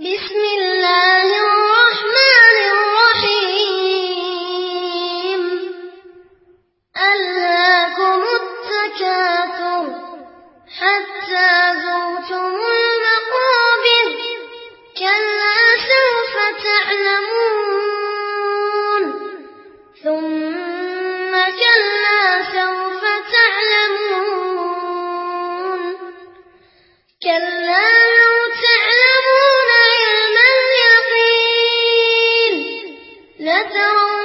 بسم الله الرحمن الرحيم ألاكم التكاثر حتى زرتم المقابر كلا سوف تعلمون ثم كلا سوف تعلمون كلا لترون